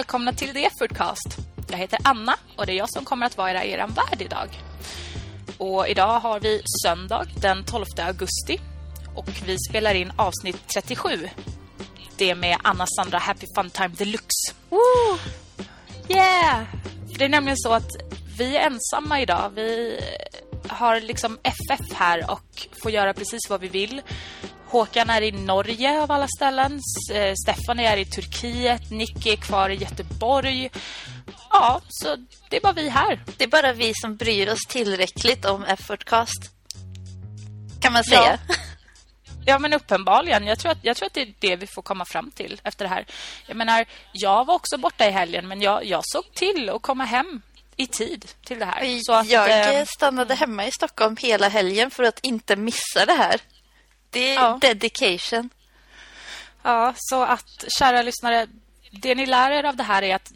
välkomna till The Effortcast. Jag heter Anna och det är jag som kommer att vara er värd idag. Och idag har vi söndag den 12 augusti och vi spelar in avsnitt 37. Det är med Anna Sandra Happy Fun Time Deluxe. Woo! Yeah! För det är nämligen så att vi är ensamma idag. Vi har liksom FF här och får göra precis vad vi vill. Håkan är i Norge av alla ställen. S- Stefan är i Turkiet. Nicky är kvar i Göteborg. Ja, så det är bara vi här. Det är bara vi som bryr oss tillräckligt om Effortcast. Kan man säga. Ja, men uppenbarligen. Jag tror, att, jag tror att det är det vi får komma fram till efter det här. Jag menar, jag var också borta i helgen, men jag, jag såg till att komma hem i tid till det här. Så att, jag eh, stannade hemma i Stockholm hela helgen för att inte missa det här. Det är Ja. dedication. Ja, så att kära lyssnare, det ni lär er av det här är att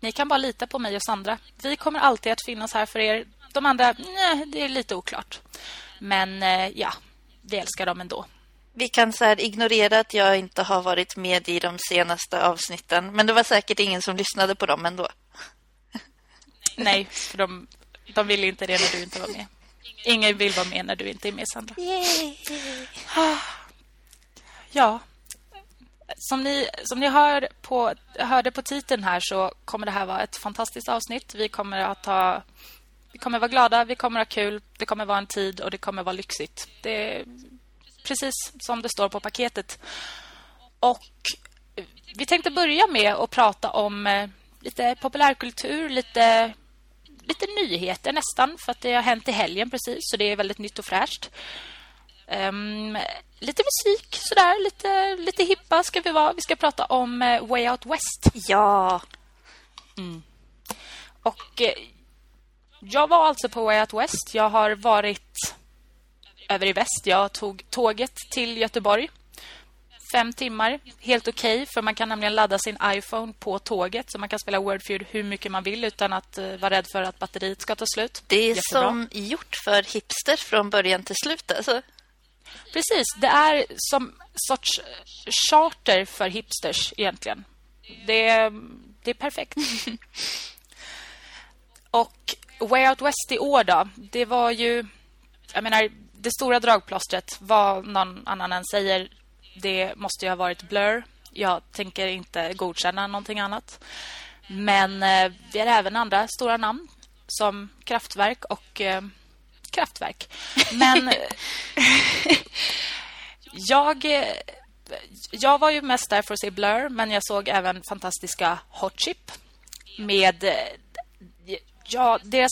ni kan bara lita på mig och Sandra. Vi kommer alltid att finnas här för er. De andra, nej, det är lite oklart. Men eh, ja, vi älskar dem ändå. Vi kan så här ignorera att jag inte har varit med i de senaste avsnitten. Men det var säkert ingen som lyssnade på dem ändå. Nej, för de, de vill inte det när du inte var med. Ingen vill vara med när du inte är med, Sandra. Ja. Som ni, som ni hör på, hörde på titeln här så kommer det här vara ett fantastiskt avsnitt. Vi kommer att ha... Vi kommer vara glada, vi kommer ha kul, det kommer vara en tid och det kommer vara lyxigt. Det är precis som det står på paketet. Och vi tänkte börja med att prata om eh, lite populärkultur, lite, lite nyheter nästan. För att det har hänt i helgen precis, så det är väldigt nytt och fräscht. Ehm, lite musik, sådär. Lite, lite hippa ska vi vara. Vi ska prata om eh, Way Out West. Ja, Och eh, jag var alltså på Way Out West. Jag har varit över i väst. Jag tog tåget till Göteborg. Fem timmar, helt okej. för man kan nämligen ladda sin iPhone på tåget. Så man kan spela Wordfeud hur mycket man vill utan att eh, vara rädd för att batteriet ska ta slut. det är Jättebra. som gjort för hipster från början till slut. Alltså. Precis, det är som sorts charter för hipsters egentligen. Det är, det är perfekt. Och Way Out West i år då, det var ju... Jag menar, det stora dragplåstret, vad någon annan än säger, det måste ju ha varit Blur. Jag tänker inte godkänna någonting annat. Men eh, vi har även andra stora namn som Kraftwerk och eh, Kraftwerk. Men jag, eh, jag var ju mest där för att se Blur, men jag såg även fantastiska Hot Chip med eh, ja, deras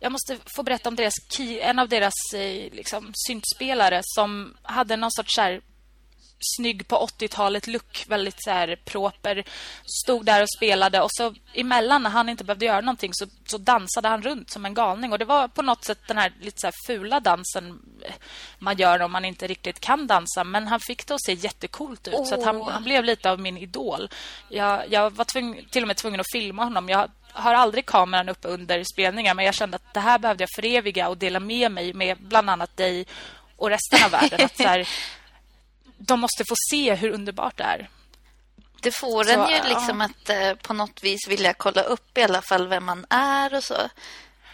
jag måste få berätta om deras en av deras eh, liksom syntspelare som hade någon sorts så här snygg på 80-talet look, väldigt så här proper. Stod där och spelade och så emellan när han inte behövde göra någonting så, så dansade han runt som en galning. Och det var på något sätt den här lite så här fula dansen man gör om man inte riktigt kan dansa. Men han fick det att se jättekult ut. Så att han, han blev lite av min idol. Jag, jag var tvung, till och med tvungen att filma honom. Jag har aldrig kameran uppe under spelningar men jag kände att det här behövde jag föreviga och dela med mig med bland annat dig och resten av världen. Att så här, de måste få se hur underbart det är. Det får Så, en ju ja. liksom att eh, på något vis vilja kolla upp i alla fall vem man är och så.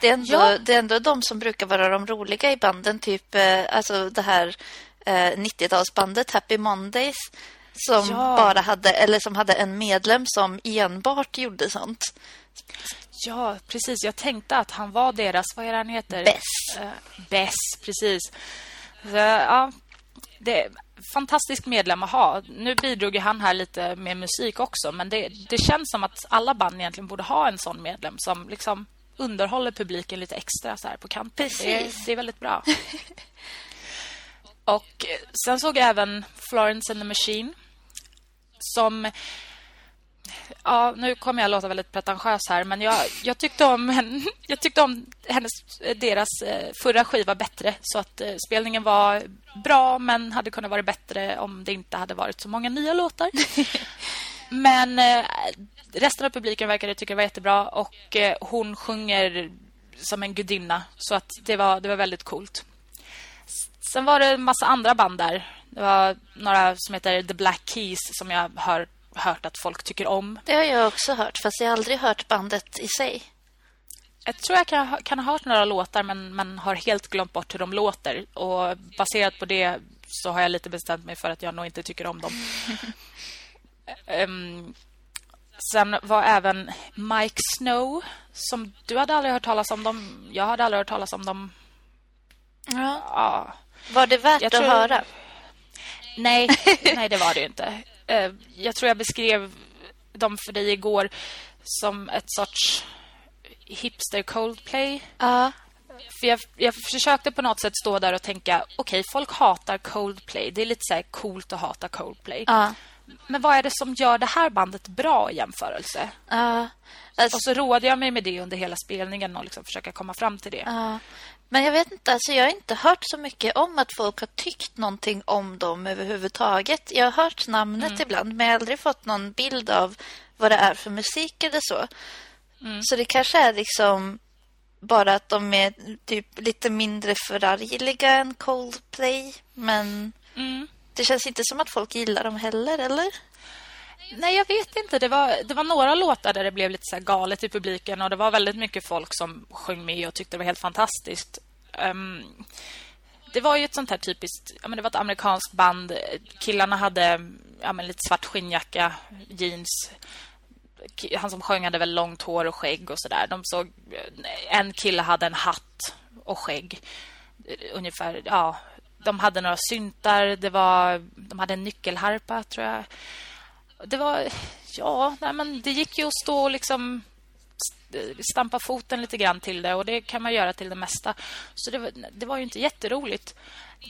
Det är ändå, Ja. det är ändå de som brukar vara de roliga i banden. Typ eh, alltså det här eh, 90-talsbandet Happy Mondays. Som Ja. bara hade, eller som hade en medlem som enbart gjorde sånt. Ja, precis. Jag tänkte att han var deras... Vad är han heter? Bess. Eh, Bess, precis. Så, ja, det fantastisk medlem att ha. Nu bidrog han här lite med musik också. Men det, det känns som att alla band egentligen borde ha en sån medlem som liksom underhåller publiken lite extra så här på kanten. Det, det är väldigt bra. Och sen såg jag även Florence and the Machine som Ja, nu kommer jag låta väldigt pretentiös här, men jag, jag, tyckte om hen, jag tyckte om hennes, deras eh, förra skiva bättre. Så att eh, spelningen var bra, men hade kunnat vara bättre om det inte hade varit så många nya låtar. men eh, resten av publiken verkade tycka det var jättebra och hon sjunger som en gudinna. Så att det var, det var väldigt coolt. Sen var det en massa andra band där. Det var några som heter The Black Keys som jag hör hört att folk tycker om. Det har jag också hört, fast jag har aldrig hört bandet i sig. Jag tror jag kan, kan ha hört några låtar men, men har helt glömt bort hur de låter. Och baserat på det så har jag lite bestämt mig för att jag nog inte tycker om dem. um, sen var även Mike Snow som du hade aldrig hört talas om dem. Jag hade aldrig hört talas om dem. Ja. Ja. Var det värt Jag att tror- höra? Nej, nej det var det inte. Eh, Jag tror jag beskrev dem för dig igår som ett sorts hipster Coldplay. Ja. För jag, jag försökte på något sätt stå där och tänka okej, folk hatar Coldplay. Det är lite så här coolt att hata Coldplay. Ja. Men vad är det som gör det här bandet bra i jämförelse? Ja. Alltså, Och så rådde jag mig med det under hela spelningen och liksom försöka komma fram till det. ja. Men jag vet inte, alltså jag har inte hört så mycket om att folk har tyckt någonting om dem överhuvudtaget. Jag har hört namnet ibland, men jag har aldrig fått någon bild av vad det är för musik eller så. Så det kanske är liksom bara att de är typ lite mindre förargliga än Coldplay. Men Mm. det känns inte som att folk gillar dem heller, eller? Nej, jag vet inte. Det var, det var några låtar där det blev lite så här galet i publiken och det var väldigt mycket folk som sjöng med och tyckte det var helt fantastiskt. Um, det var ju ett sånt här typiskt... Ja, men det var ett amerikanskt band. Killarna hade ja, men lite svart skinnjacka, jeans. Han som sjöng hade väl långt hår och skägg och sådär. De såg... En kille hade en hatt och skägg. Ungefär, ja... De hade några syntar, det var, de hade en nyckelharpa, tror jag det var... Ja, nej, men det gick ju att stå och liksom stampa foten lite grann till det och det kan man göra till det mesta. Så det var, det var ju inte jätteroligt.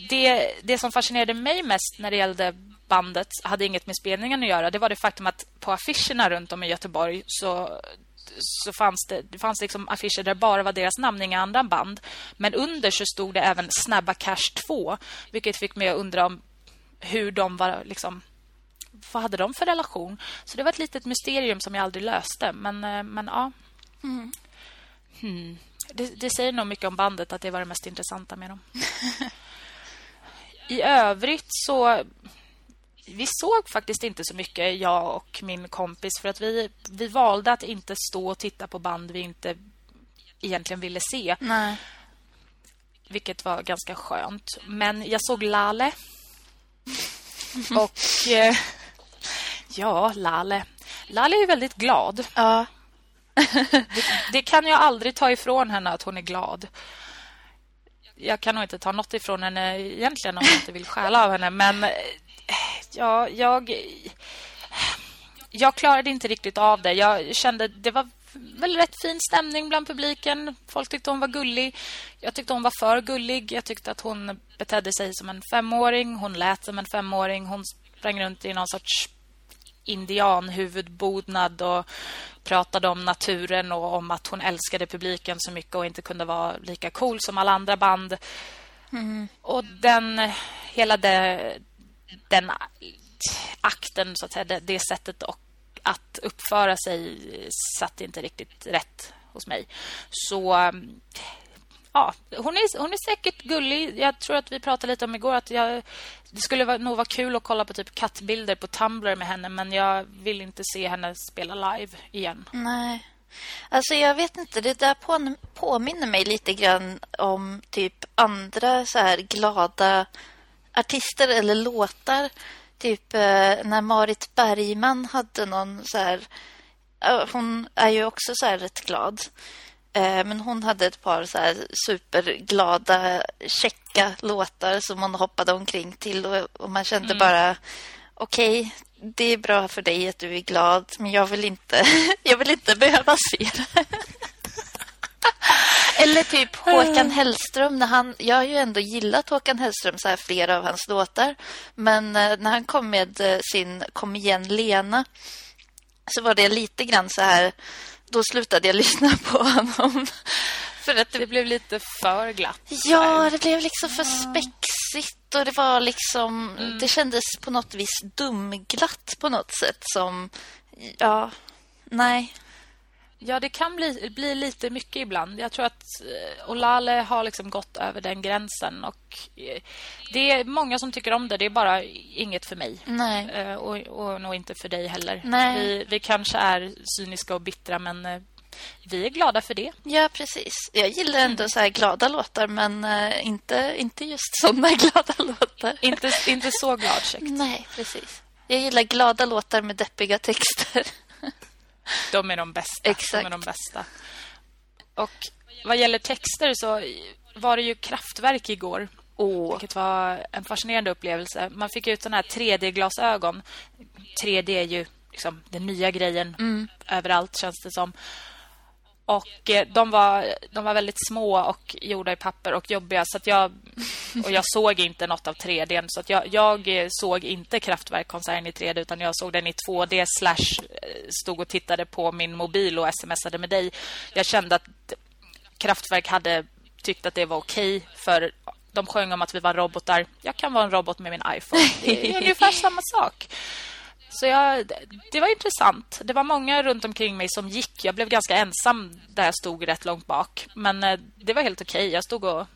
Det, det som fascinerade mig mest när det gällde bandet hade inget med spelningen att göra. Det var det faktum att på affischerna runt om i Göteborg så så fanns det, det fanns liksom affischer där bara var deras namn, inga andra band. Men under så stod det även Snabba Cash 2, vilket fick mig att undra om hur de var liksom vad hade de för relation? Så det var ett litet mysterium som jag aldrig löste. Men, eh, men ja. Hmm. Det, det säger nog mycket om bandet att det var det mest intressanta med dem. I övrigt så... Vi såg faktiskt inte så mycket, jag och min kompis. För att vi, vi valde att inte stå och titta på band vi inte egentligen ville se. Nej. Vilket var ganska skönt. Men jag såg Lale. Och... Eh, ja, Lale. Lale är väldigt glad. Ja. Det, det kan jag aldrig ta ifrån henne att hon är glad. Jag kan nog inte ta något ifrån henne egentligen om jag inte vill stjäla av henne. Men eh, ja, jag... Jag klarade inte riktigt av det. Jag kände det var väl rätt fin stämning bland publiken. Folk tyckte hon var gullig. Jag tyckte hon var för gullig. Jag tyckte att hon betedde sig som en femåring. Hon lät som en femåring. Hon sprang runt i någon sorts indianhuvudbodnad och pratade om naturen och om att hon älskade publiken så mycket och inte kunde vara lika cool som alla andra band. Och den hela det, den akten så att säga, det, det sättet och att uppföra sig satt inte riktigt rätt hos mig. Så ja, hon är, hon är säkert gullig. Jag tror att vi pratade lite om igår att jag, det skulle nog vara kul att kolla på typ kattbilder på Tumblr med henne men jag vill inte se henne spela live igen. Nej. Alltså jag vet inte, det där på, påminner mig lite grann om typ andra så här glada artister eller låtar. Typ eh, när Marit Bergman hade någon så här... hon är ju också så här rätt glad. Eh, men hon hade ett par så här superglada, checka låtar som hon hoppade omkring till. Och, man kände bara, okej, det är bra för dig att du är glad, men jag vill inte, jag vill inte behöva se det. Eller typ Håkan Hellström. När han, jag har ju ändå gillat Håkan Hellström, så här, flera av hans låtar. Men eh, när han kom med eh, sin Kom igen Lena så var det lite grann så här... Då slutade jag lyssna på honom. För att det, Det blev lite för glatt. ja, det blev liksom för spexigt och det var liksom... Det kändes på något vis dumglatt på något sätt som... Ja, nej. Ja, det kan bli, bli lite mycket ibland. Jag tror att eh, Olale har liksom gått över den gränsen. Och eh, Det är många som tycker om det. Det är bara inget för mig. Nej. Eh, och, och nog inte för dig heller. Nej. Vi, vi kanske är cyniska och bittra, men vi är glada för det. Ja, precis. Jag gillar ändå så här glada låtar, men inte, inte just såna glada låtar. Inte, inte så gladkäckt. Nej, precis. Jag gillar glada låtar med deppiga texter. De är de bästa. Exakt. De är de bästa. Och vad gäller texter så var det ju kraftverk igår. Åh. Vilket var en fascinerande upplevelse. Man fick ut såna här 3D-glasögon. 3D är ju liksom den nya grejen överallt känns det som. Och eh, de var, de var väldigt små och gjorda i papper och jobbiga. Så att jag, och jag såg inte något av 3D. Så att jag, jag eh, såg inte Kraftwerk-konserten i 3D utan jag såg den i 2D slash eh, stod och tittade på min mobil och smsade med dig. Jag kände att Kraftwerk hade tyckt att det var okej för de sjöng om att vi var robotar. Jag kan vara en robot med min iPhone. Det är ungefär samma sak. Så jag, det- det var intressant. Det var många runt omkring mig som gick. Jag blev ganska ensam där jag stod rätt långt bak. Men eh, det var helt okej. Jag stod och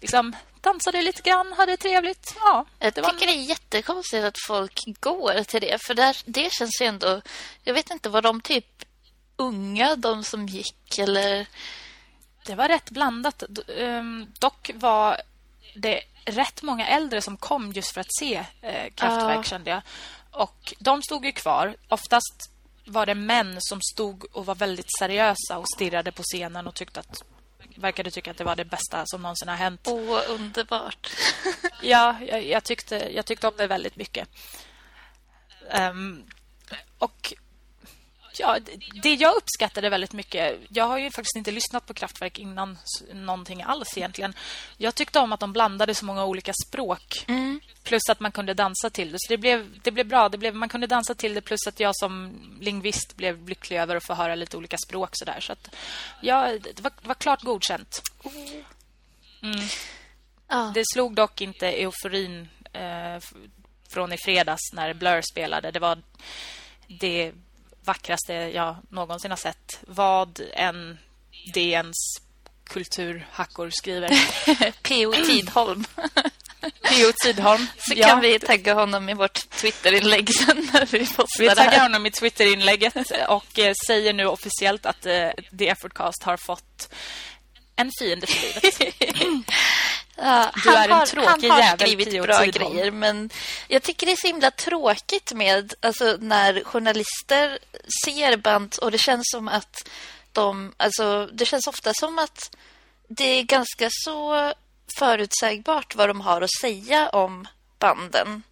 liksom dansade lite grann, hade trevligt. Ja, Jag det var tycker det är jättekonstigt att folk går till det. För där, det känns ju ändå... Jag vet inte, var de typ unga, de som gick? Eller... Det var rätt blandat. Ehm, dock var det rätt många äldre som kom just för att se eh, Kraftwerk, Ja. kände jag. Och de stod ju kvar. Oftast var det män som stod och var väldigt seriösa och stirrade på scenen och tyckte att verkade tycka att det var det bästa som någonsin har hänt. Åh, underbart. Ja, jag, jag, tyckte, jag tyckte om det väldigt mycket. Ehm, och ja, det- jag uppskattade väldigt mycket... Jag har ju faktiskt inte lyssnat på Kraftwerk innan någonting alls egentligen. Jag tyckte om att de blandade så många olika språk. Plus att man kunde dansa till det. Så det blev, det blev bra. Det blev, man kunde dansa till det plus att jag som lingvist blev lycklig över att få höra lite olika språk. Så, där. så att, ja, det, var, det var klart godkänt. Ja. Det slog dock inte euforin eh, från i fredags när Blur spelade. Det var det vackraste jag någonsin har sett. Vad en DNs kulturhackor skriver. P.O. Tidholm. P.O. Tidholm. Så Ja, kan vi tagga honom i vårt Twitterinlägg sen när vi postar Vi det taggar honom i Twitter-inlägget och eh, säger nu officiellt att eh, The Effortcast har fått en fiende för livet. Ja, Du är en har, tråkig han har jävel, skrivit Pio bra Tidholm. grejer, men jag tycker det är så himla tråkigt med alltså, när journalister ser band och det känns som att de... Alltså, det känns ofta som att det är ganska så förutsägbart vad de har att säga om banden.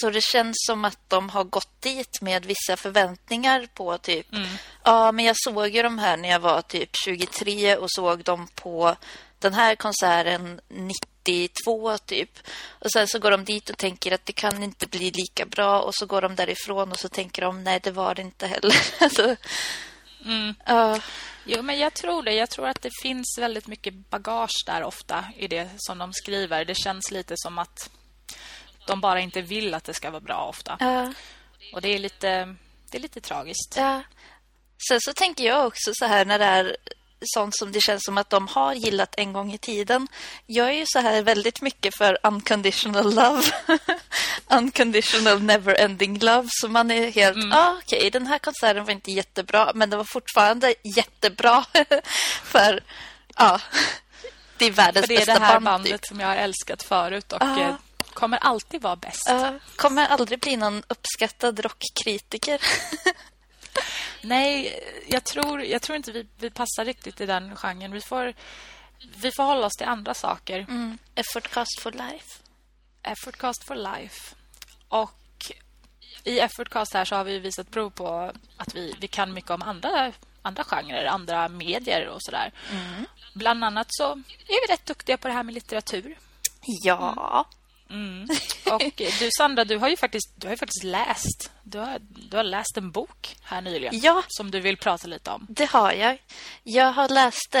Så det känns som att de har gått dit med vissa förväntningar på typ... Ja, men jag såg ju de här när jag var typ 23 och såg dem på den här konserten 92 typ. Och sen så går de dit och tänker att det kan inte bli lika bra och så går de därifrån och så tänker de nej, det var det inte heller. alltså, ja, Jo, men jag tror det. Jag tror att det finns väldigt mycket bagage där ofta i det som de skriver. Det känns lite som att de bara inte vill att det ska vara bra ofta. ja. Och det är lite, det är lite tragiskt. Ja. Sen så tänker jag också så här när det är sånt som det känns som att de har gillat en gång i tiden. Jag är ju så här väldigt mycket för unconditional love. unconditional never ending love. Så man är helt, ja ah, okej, den här konserten var inte jättebra, men den var fortfarande jättebra. för, ja, det är världens För det är bästa det här band. bandet Typ. som jag har älskat förut och Ja. eh, kommer alltid vara bäst. Ja, kommer aldrig bli någon uppskattad rockkritiker. Nej, jag tror, jag tror inte vi, vi passar riktigt i den genren. Vi får, vi får hålla oss till andra saker. Mm. Effortcast for life. Effortcast for life. Och i Effortcast här så har vi visat prov på att vi, vi kan mycket om andra, andra genrer, andra medier och sådär. Bland annat så är vi rätt duktiga på det här med litteratur. Ja. Och du Sandra, du har ju faktiskt, du har ju faktiskt läst. Du har, du har läst en bok här nyligen. Ja. Som du vill prata lite om. Det har jag. Jag har läst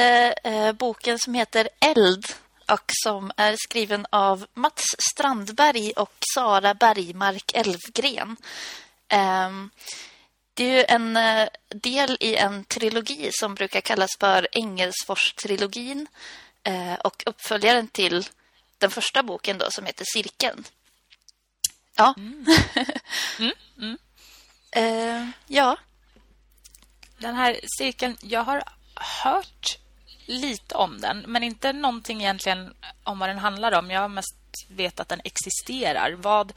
eh, boken som heter Eld och som är skriven av Mats Strandberg och Sara Bergmark Elfgren. Ehm, Det är ju en eh, del i en trilogi som brukar kallas för Engelsfors-trilogin eh, och uppföljaren till den första boken då som heter Cirkeln. Ja. Mm. mm, mm. uh, ja. Den här cirkeln, jag har hört lite om den, men inte någonting egentligen om vad den handlar om. Jag har mest vet att den existerar. Vad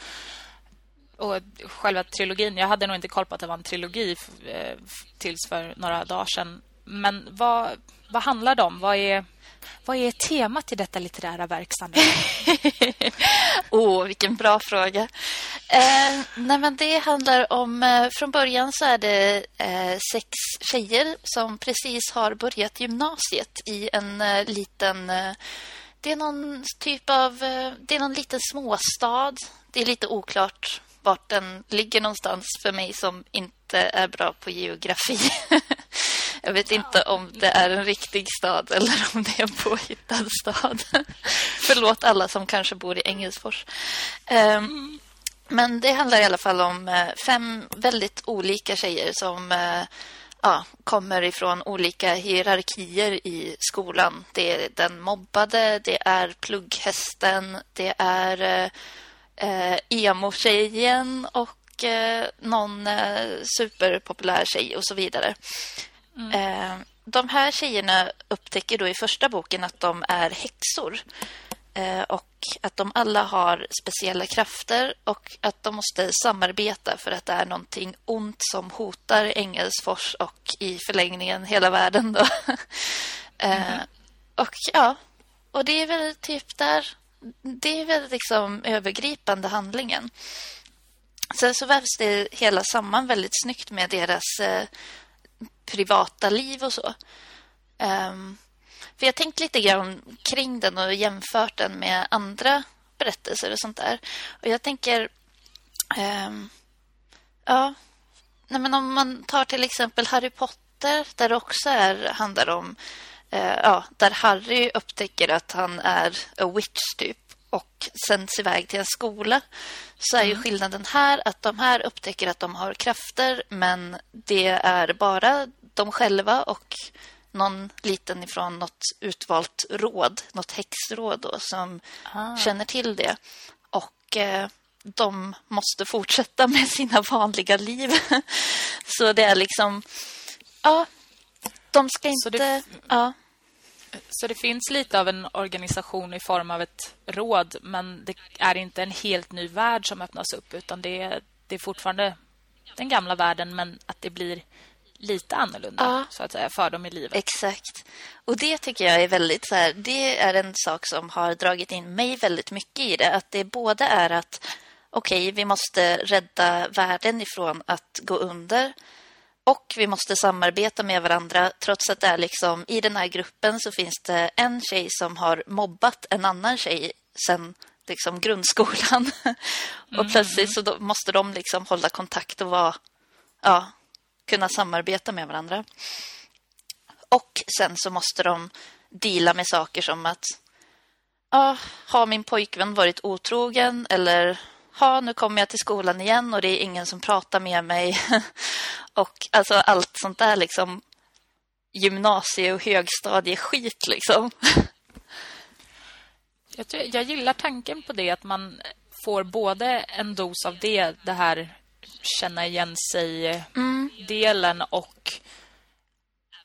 och själva trilogin, jag hade nog inte koll på att det var en trilogi eh, tills för några dagar sedan. Men vad, vad handlar det om? Vad är, vad är temat i detta litterära verk, Åh, oh, vilken bra fråga. Eh, nej, men det handlar om... Eh, från början så är det eh, sex tjejer som precis har börjat gymnasiet i en eh, liten... Eh, det är någon typ av... Eh, det är någon liten småstad. Det är lite oklart vart den ligger någonstans för mig som inte är bra på geografi. Jag vet inte om det är en riktig stad eller om det är en påhittad stad. Förlåt alla som kanske bor i Engelsfors. Um, men det handlar i alla fall om eh, fem väldigt olika tjejer som uh, ja, kommer ifrån olika hierarkier i skolan. Det är den mobbade, det är plugghästen, det är uh, emo-tjejen och uh, någon uh, superpopulär tjej och så vidare. Mm. Eh, de här tjejerna upptäcker då i första boken att de är häxor. Eh, och att de alla har speciella krafter och att de måste samarbeta för att det är någonting ont som hotar Engelsfors och i förlängningen hela världen. Då. Mm. och ja, och det är väl typ där det är väl liksom övergripande handlingen. Sen så vävs det hela samman väldigt snyggt med deras privata liv och så. Um, för jag har tänkt lite grann kring den och jämfört den med andra berättelser och sånt där. Och jag tänker... Um, ja, nej men om man tar till exempel Harry Potter där det också är, handlar om... Uh, ja, där Harry upptäcker att han är a witch typ och sänds iväg till en skola så är ju mm. skillnaden här att de här upptäcker att de har krafter men det är bara de själva och någon liten ifrån något utvalt råd, något häxråd då, som ah. känner till det. Och eh, de måste fortsätta med sina vanliga liv. så det är liksom... Ja, de ska inte... Det, ja. Så det finns lite av en organisation i form av ett råd men det är inte en helt ny värld som öppnas upp utan det är, det är fortfarande den gamla världen men att det blir lite annorlunda ja. så att säga, för dem i livet. Exakt. Och det tycker jag är väldigt så här, det är en sak som har dragit in mig väldigt mycket i det. Att det både är att okej, okay, vi måste rädda världen ifrån att gå under. Och vi måste samarbeta med varandra trots att det är liksom i den här gruppen så finns det en tjej som har mobbat en annan tjej sen liksom grundskolan. och mm. plötsligt så måste de liksom hålla kontakt och vara ja, kunna samarbeta med varandra. Och sen så måste de dela med saker som att ja, har min pojkvän varit otrogen eller ha, nu kommer jag till skolan igen och det är ingen som pratar med mig. och alltså allt sånt där liksom gymnasie- och högstadieskit liksom. jag, jag gillar tanken på det att man får både en dos av det, det här känna igen sig-delen mm. och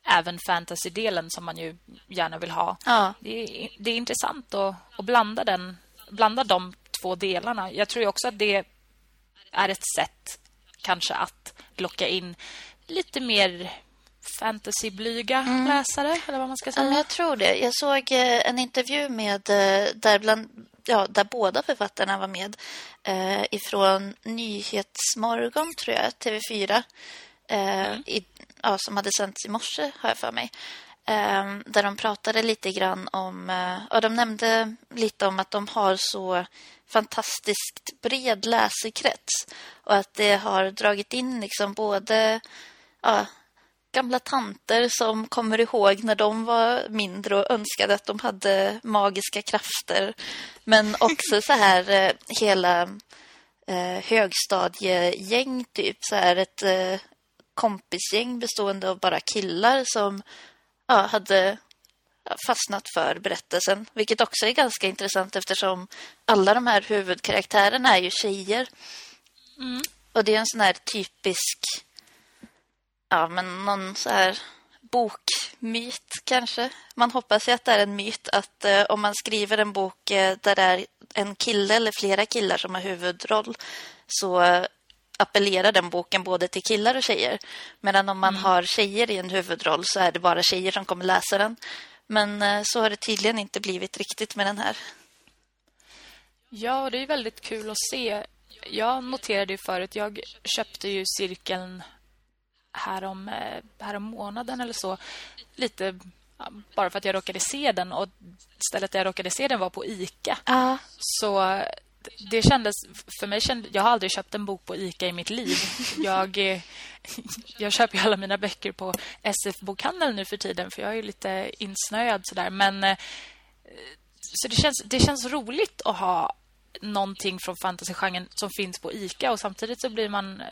även fantasy-delen som man ju gärna vill ha. Ja. Det, är, det är intressant att, att blanda, den, blanda de två delarna. Jag tror också att det är ett sätt kanske att locka in lite mer fantasyblyga mm. läsare eller vad man ska säga. Ja, jag tror det. Jag såg eh, en intervju med eh, där bland ja, där båda författarna var med eh, ifrån Nyhetsmorgon, tror jag, TV4 eh, mm. i, ja, som hade sänts i morse, har jag för mig. Ehm, där de pratade lite grann om... Eh, och de nämnde lite om att de har så fantastiskt bred läsekrets och att det har dragit in liksom både ja, gamla tanter som kommer ihåg när de var mindre och önskade att de hade magiska krafter. Men också så här eh, hela eh, högstadiegäng typ. Så här ett, eh, kompisgäng bestående av bara killar som ja, hade fastnat för berättelsen. Vilket också är ganska intressant eftersom alla de här huvudkaraktärerna är ju tjejer. Mm. Och det är en sån här typisk, ja men någon så här bokmyt kanske. Man hoppas ju att det är en myt att eh, om man skriver en bok eh, där det är en kille eller flera killar som har huvudroll så eh, appellerar den boken både till killar och tjejer. Medan om man Mm. har tjejer i en huvudroll så är det bara tjejer som kommer läsa den. Men eh, så har det tydligen inte blivit riktigt med den här. Ja, och det är väldigt kul att se. Jag noterade ju förut, jag köpte ju cirkeln härom, eh, härom månaden eller så. Lite bara för att jag råkade se den och stället där jag råkade se den var på Ica. Ja, Så det kändes, för mig kände, jag har aldrig köpt en bok på Ica i mitt liv. Jag, eh, jag köper ju alla mina böcker på SF-bokhandeln nu för tiden för jag är ju lite insnöad sådär. Men eh, så det känns, det känns roligt att ha någonting från fantasygenren som finns på Ica och samtidigt så blir man eh,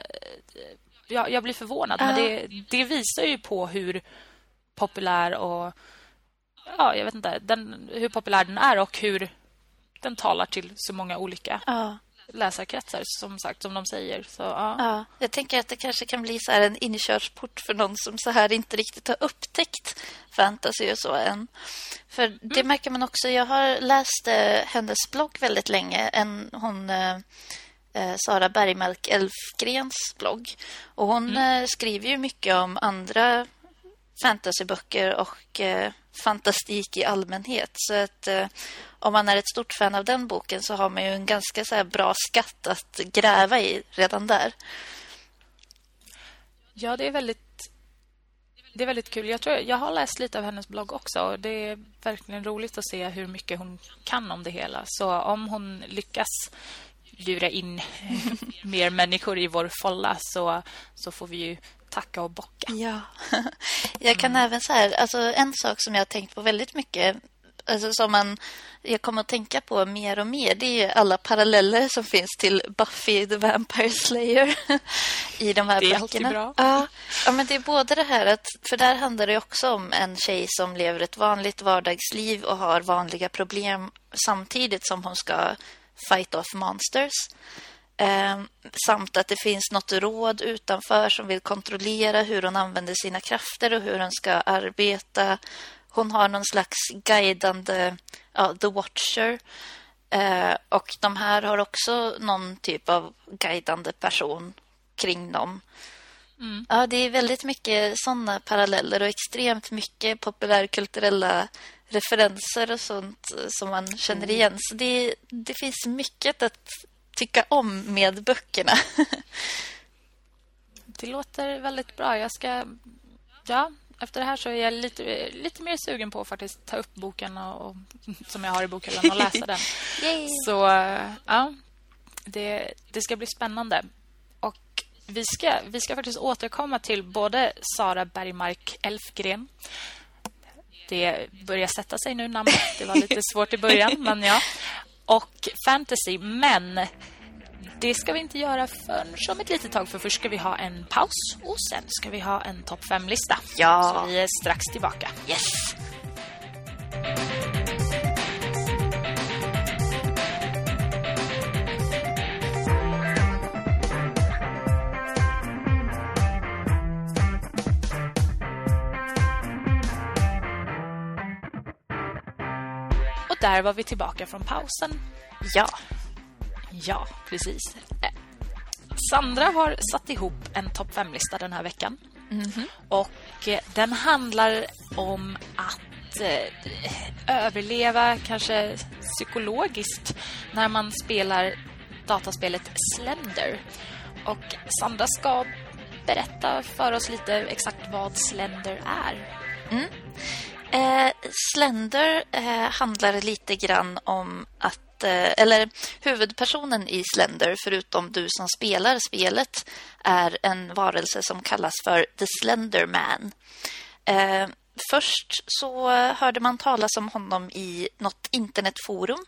jag, jag blir förvånad men Ja. det, det visar ju på hur populär och ja, jag vet inte, den, hur populär den är och hur den talar till så många olika ja, läsarkretsar som sagt, som de säger. Så, ja. ja. Jag tänker att det kanske kan bli så här en inkörsport för någon som så här inte riktigt har upptäckt fantasy och så än. För det märker man också. Jag har läst eh, hennes blogg väldigt länge. En, hon... Eh, eh, Sara Bergmark Elfgrens blogg. Och hon eh, skriver ju mycket om andra fantasyböcker och eh, fantastik i allmänhet. Så att eh, om man är ett stort fan av den boken så har man ju en ganska så bra skatt att gräva i redan där. ja, det är väldigt det är väldigt kul. Jag, tror, jag har läst lite av hennes blogg också. Och det är verkligen roligt att se hur mycket hon kan om det hela. Så om hon lyckas lura in mer människor i vår folla så, så får vi ju tacka och bocka. Ja. jag kan även så här, alltså en sak som jag har tänkt på väldigt mycket Alltså som man, jag kommer att tänka på mer och mer det är ju alla paralleller som finns till Buffy the Vampire Slayer i de här Det är böckerna. bra. Ja, ja, men det är både det här att, för där handlar det också om en tjej som lever ett vanligt vardagsliv och har vanliga problem samtidigt som hon ska fight off monsters. Eh, samt att det finns något råd utanför som vill kontrollera hur hon använder sina krafter och hur hon ska arbeta. Hon har någon slags guidande, ja, The Watcher. Eh, och de här har också någon typ av guidande person kring dem. Ja, det är väldigt mycket sådana paralleller och extremt mycket populärkulturella referenser och sånt eh, som man känner igen. Så det, det finns mycket att tycka om med böckerna. Det låter väldigt bra. Jag ska... Ja, efter det här så är jag lite, lite mer sugen på att faktiskt ta upp boken och, och, som jag har i bokhyllan och läsa den. Så ja, det, det ska bli spännande. Och vi ska, vi ska faktiskt återkomma till både Sara Bergmark Elfgren. Det börjar sätta sig nu namnet. Det var lite svårt i början, men ja. Och fantasy, men det ska vi inte göra förrän om ett litet tag för först ska vi ha en paus och sen ska vi ha en topp 5-lista. Ja. Så vi är strax tillbaka. Yes! Och där var vi tillbaka från pausen. Ja. Ja, precis. Eh, Sandra har satt ihop en topp 5-lista den här veckan. Och eh, den handlar om att eh, överleva kanske psykologiskt när man spelar dataspelet Slender. Och Sandra ska berätta för oss lite exakt vad Slender är. Eh, Slender eh, handlar lite grann om att Eh, eller huvudpersonen i Slender, förutom du som spelar spelet, är en varelse som kallas för The Slender Man. Eh, först så hörde man talas om honom i något internetforum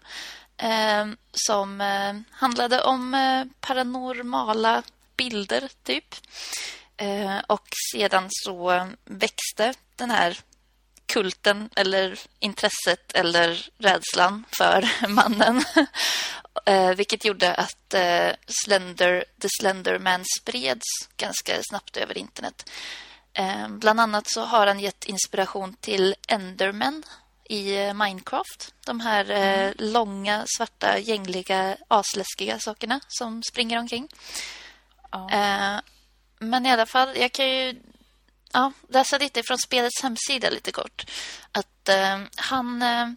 eh, som eh, handlade om eh, paranormala bilder, typ. Eh, och sedan så växte den här kulten eller intresset eller rädslan för mannen. eh, vilket gjorde att eh, Slender, The Slenderman spreds ganska snabbt över internet. Eh, bland annat så har han gett inspiration till Endermen i eh, Minecraft. De här eh, mm. långa, svarta, gängliga, asläskiga sakerna som springer omkring. Ja. Eh, men i alla fall, jag kan ju ja, läsa lite från spelets hemsida lite kort. Att eh, han, eh,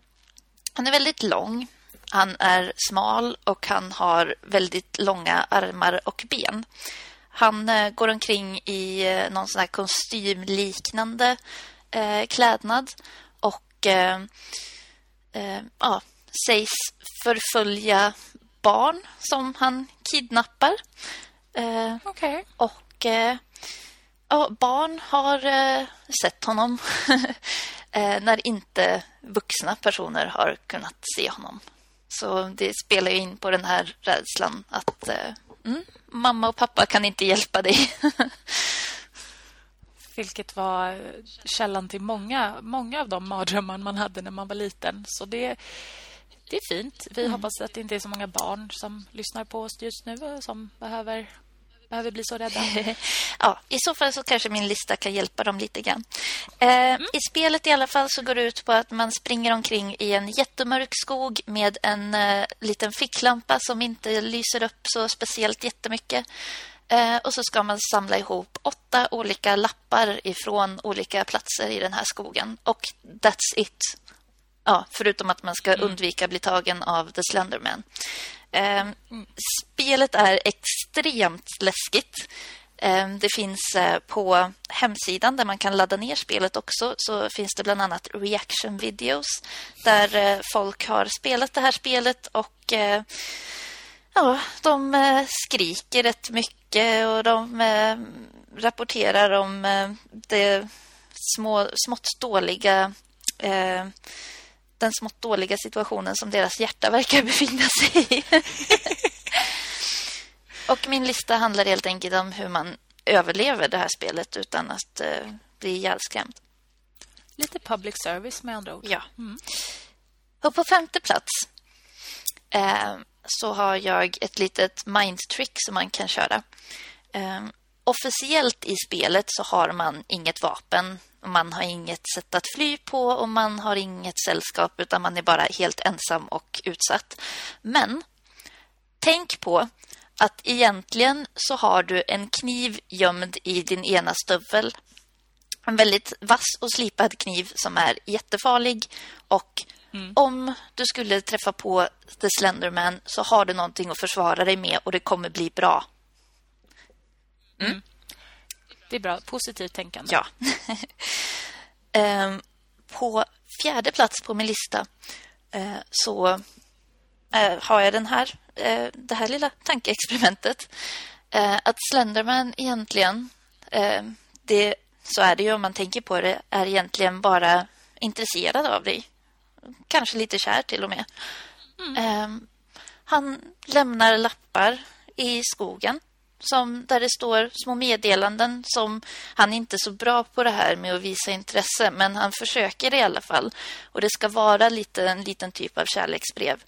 han är väldigt lång. Han är smal och han har väldigt långa armar och ben. Han eh, går omkring i eh, någon sån här kostymliknande eh, klädnad och eh, ja, sägs förfölja barn som han kidnappar. Okay. Och ja, barn har eh, sett honom eh, när inte vuxna personer har kunnat se honom. Så det spelar in på den här rädslan att eh, mm, mamma och pappa kan inte hjälpa dig. Vilket var källan till många, många av de mardrömmar man hade när man var liten. Så det, det är fint. Vi mm. hoppas att det inte är så många barn som lyssnar på oss just nu som behöver behöver bli så rädda. ja, I så fall så kanske min lista kan hjälpa dem lite grann. Eh, mm. I spelet i alla fall så går det ut på att man springer omkring i en jättemörk skog med en eh, liten ficklampa som inte lyser upp så speciellt jättemycket. Eh, och så ska man samla ihop åtta olika lappar ifrån olika platser i den här skogen. Och that's it. Ja, förutom att man ska mm. undvika bli tagen av The Slenderman. Ehm, spelet är extremt läskigt. Ehm, det finns eh, på hemsidan där man kan ladda ner spelet också så finns det bland annat reaction videos där eh, folk har spelat det här spelet och eh, ja, de skriker rätt mycket och de rapporterar om det små, smått dåliga den smått dåliga situationen som deras hjärta verkar befinna sig i. och min lista handlar helt enkelt om hur man överlever det här spelet utan att eh, bli ihjälskrämd. Lite public service med andra ord. Ja. Mm. Och på femte plats eh, så har jag ett litet mind-trick som man kan köra. Eh, officiellt i spelet så har man inget vapen man har inget sätt att fly på och man har inget sällskap utan man är bara helt ensam och utsatt. Men tänk på att egentligen så har du en kniv gömd i din ena stövel. En väldigt vass och slipad kniv som är jättefarlig och mm. om du skulle träffa på The Slenderman så har du någonting att försvara dig med och det kommer bli bra. Mm. Mm. Det är bra. Positivt tänkande. Ja. Ehm, på fjärde plats på min lista eh, så eh, har jag den här, eh, det här lilla tankeexperimentet. att Slenderman egentligen, det, så är det ju om man tänker på det, är egentligen bara intresserad av dig. Kanske lite kär till och med. Mm. Ehm, han lämnar lappar i skogen som, där det står små meddelanden som han är inte är så bra på det här med att visa intresse men han försöker i alla fall och det ska vara lite, en liten typ av kärleksbrev.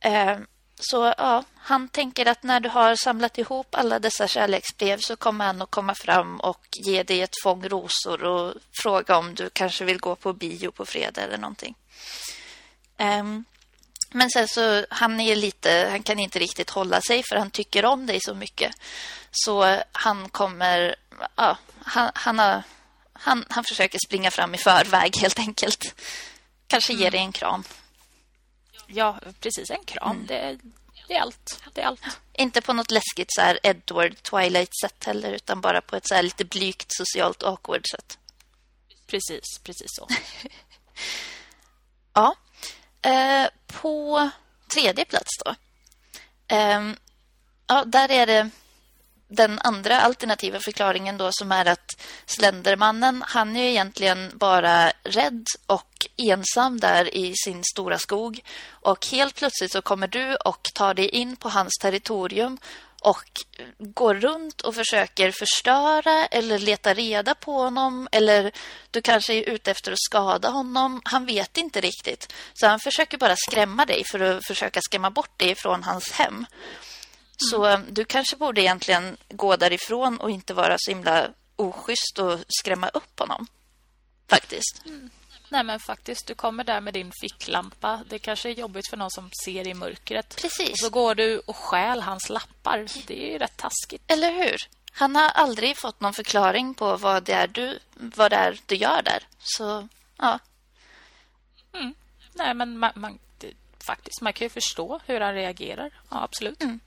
Eh, så ja, han tänker att när du har samlat ihop alla dessa kärleksbrev så kommer han att komma fram och ge dig ett fång rosor och fråga om du kanske vill gå på bio på fredag eller någonting. Um, men sen så han är lite, han kan inte riktigt hålla sig för han tycker om dig så mycket. Så han kommer, ja, han, han, har, han, han försöker springa fram i förväg helt enkelt. Kanske mm. ger dig en kram. Ja, precis. En kram. Mm. Det, det, är allt. Det är allt. Inte på något läskigt så här Edward Twilight-sätt heller utan bara på ett så lite blygt socialt awkward sätt. Precis, precis så. ja. Eh, på tredje plats då. Eh, ja, där är det den andra alternativa förklaringen då som är att Slendermannen, han är egentligen bara rädd och ensam där i sin stora skog. Och helt plötsligt så kommer du och tar dig in på hans territorium och går runt och försöker förstöra eller leta reda på honom eller du kanske är ute efter att skada honom. Han vet inte riktigt. Så han försöker bara skrämma dig för att försöka skrämma bort dig från hans hem. Så mm. du kanske borde egentligen gå därifrån och inte vara så himla oschysst och skrämma upp honom. Faktiskt. Mm. Nej men faktiskt, du kommer där med din ficklampa. Det kanske är jobbigt för någon som ser i mörkret. Precis. Och så går du och stjäl hans lappar. Det är ju rätt taskigt. Eller hur? Han har aldrig fått någon förklaring på vad det är du, vad det är du gör där. Så, ja. Mm. Nej, men man, man, det, faktiskt, man kan ju förstå hur han reagerar. Ja, absolut. Mm.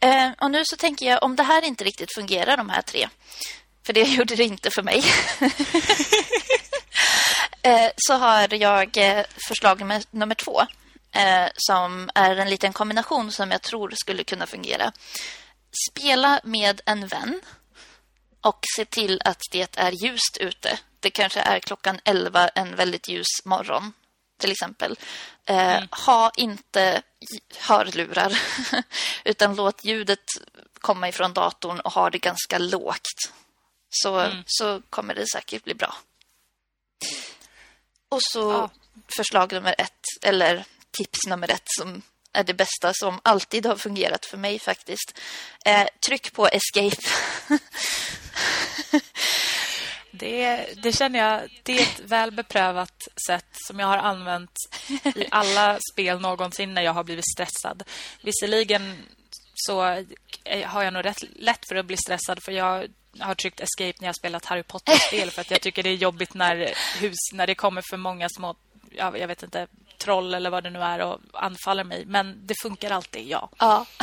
Eh, och nu så tänker jag, om det här inte riktigt fungerar, de här tre. För det gjorde det inte för mig. Eh, så har jag eh, förslag nummer, nummer två eh, som är en liten kombination som jag tror skulle kunna fungera. Spela med en vän och se till att det är ljust ute. Det kanske är klockan 11 en väldigt ljus morgon till exempel. Mm. ha inte hörlurar utan låt ljudet komma ifrån datorn och ha det ganska lågt. Så, mm. så kommer det säkert bli bra. Och så ja. förslag nummer ett, eller tips nummer ett som är det bästa som alltid har fungerat för mig faktiskt. Eh, tryck på escape. det, det känner jag, det är ett väl beprövat sätt som jag har använt i alla spel någonsin när jag har blivit stressad. Visserligen så har jag nog rätt lätt för att bli stressad för jag har tryckt escape när jag spelat Harry Potter-spel för att jag tycker det är jobbigt när hus när det kommer för många små jag, jag vet inte troll eller vad det nu är och anfaller mig, men det funkar alltid, ja. Ja.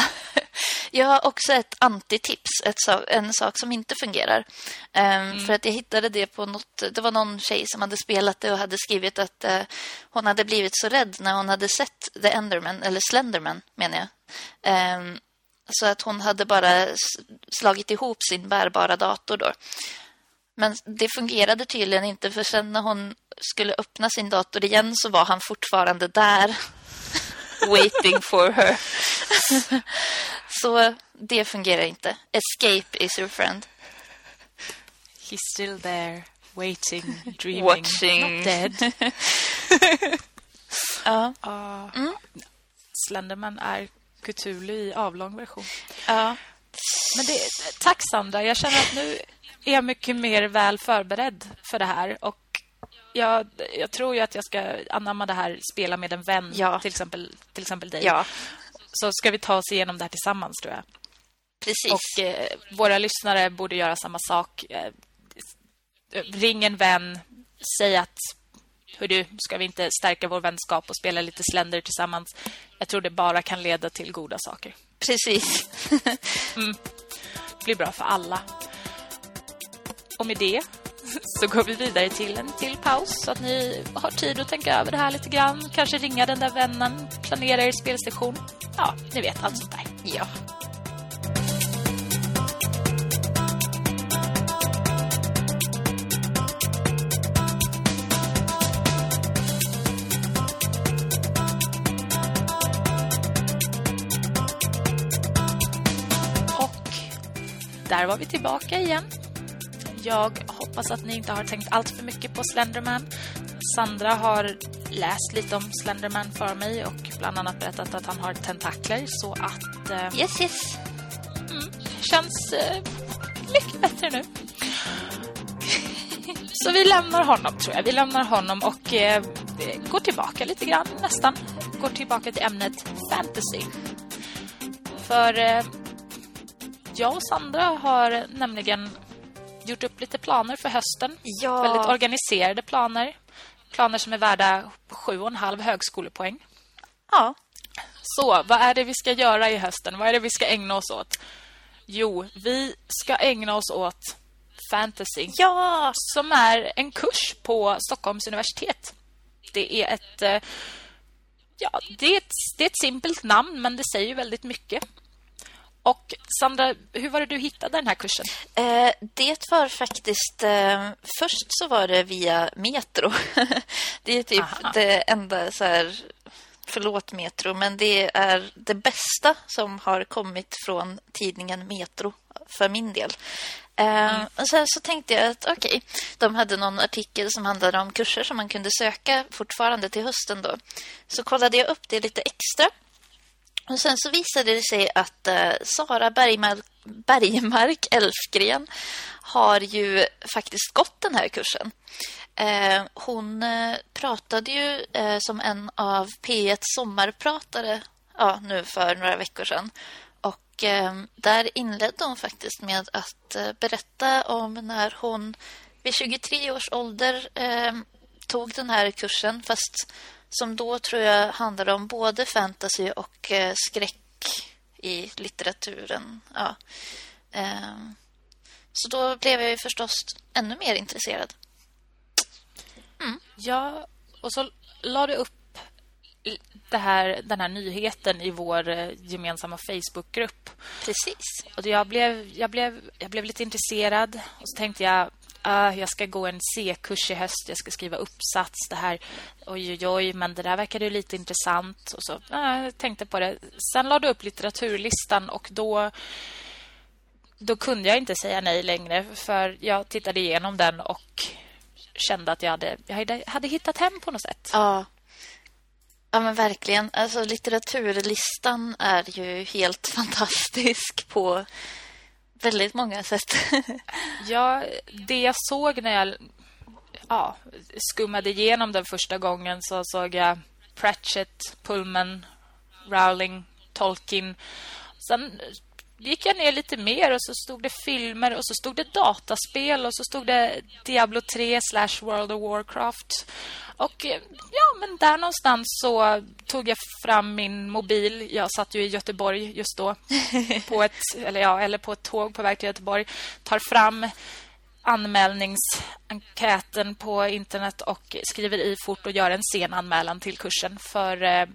Jag har också ett antitips, ett, en sak som inte fungerar. Um, mm. För att jag hittade det på något... Det var någon tjej som hade spelat det och hade skrivit att uh, hon hade blivit så rädd när hon hade sett The Enderman, eller Slenderman menar jag. Um, så att hon hade bara slagit ihop sin bärbara dator då. Men det fungerade tydligen inte för sen när hon skulle öppna sin dator igen så var han fortfarande där. waiting for her. så det fungerar inte. Escape is your friend. He's still there, waiting, dreaming, Watching. not dead. ja. Uh, mm. Slenderman är Cthulhu i avlång version. Ja. Men det, tack Sandra, jag känner att nu är jag mycket mer väl förberedd för det här och jag, jag tror ju att jag ska anamma det här spela med en vän, ja. till, exempel, till exempel dig. Ja. Så ska vi ta oss igenom det här tillsammans, tror jag. Precis. Och eh, våra lyssnare borde göra samma sak. Eh, ring en vän, säg att hur du ska vi inte stärka vår vänskap och spela lite Slender tillsammans. Jag tror det bara kan leda till goda saker. Precis. mm. Det blir bra för alla. Och med det så går vi vidare till en till paus så att ni har tid att tänka över det här lite grann. Kanske ringa den där vännen, planera er spelstation. Ja, ni vet allt sånt där. Ja. Där var vi tillbaka igen. Jag hoppas att ni inte har tänkt allt för mycket på Slenderman. Sandra har läst lite om Slenderman för mig och bland annat berättat att han har tentakler så att... Eh, yes, yes. Mm, känns eh, mycket bättre nu. så vi lämnar honom tror jag. Vi lämnar honom och eh, går tillbaka lite grann nästan. Går tillbaka till ämnet fantasy. För eh, jag och Sandra har nämligen gjort upp lite planer för hösten. Ja. Väldigt organiserade planer. Planer som är värda sju och en halv högskolepoäng. Ja. Så, vad är det vi ska göra i hösten? Vad är det vi ska ägna oss åt? Jo, vi ska ägna oss åt fantasy. Ja! Som är en kurs på Stockholms universitet. Det är ett... Eh, ja, det är ett, det är ett simpelt namn, men det säger väldigt mycket. Och Sandra, hur var det du hittade den här kursen? Eh, det var faktiskt... Eh, först så var det via Metro. det är typ Aha. det enda så här, förlåt Metro, men det är det bästa som har kommit från tidningen Metro för min del. Mm. och sen så tänkte jag att okej, okay, de hade någon artikel som handlade om kurser som man kunde söka fortfarande till hösten då. Så kollade jag upp det lite extra. Och sen så visade det sig att eh, Sara Bergmark, Bergmark Elfgren har ju faktiskt gått den här kursen. Eh, hon eh, pratade ju eh, som en av P1 sommarpratare ja, nu för några veckor sedan och eh, där inledde hon faktiskt med att eh, berätta om när hon vid 23 års ålder eh, tog den här kursen. Fast som då tror jag handlade om både fantasy och eh, skräck i litteraturen. Ja. Ehm, så då blev jag förstås ännu mer intresserad. Mm. Ja, och så la du upp här, den här nyheten i vår eh, gemensamma Facebookgrupp. Precis. Och jag blev, jag, blev, jag blev lite intresserad och så tänkte jag uh, jag ska gå en C-kurs i höst, jag ska skriva uppsats, det här, oj oj oj, men det där verkade ju lite intressant. Och så uh, jag tänkte på det. Sen lade du upp litteraturlistan och då då kunde jag inte säga nej längre för jag tittade igenom den och kände att jag hade, jag hade hittat hem på något sätt. Ja, Ja, men verkligen. Alltså, litteraturlistan är ju helt fantastisk på väldigt många sätt. ja, det jag såg när jag ja, skummade igenom den första gången så såg jag Pratchett, Pullman, Rowling, Tolkien. Sen gick jag ner lite mer och så stod det filmer och så stod det dataspel och så stod det Diablo 3 slash World of Warcraft. Och eh, ja, men där någonstans så tog jag fram min mobil. Jag satt ju i Göteborg just då på ett eller ja, eller på ett tåg på väg till Göteborg. Tar fram anmälningsenkäten på internet och skriver i fort och gör en sen anmälan till kursen för eh,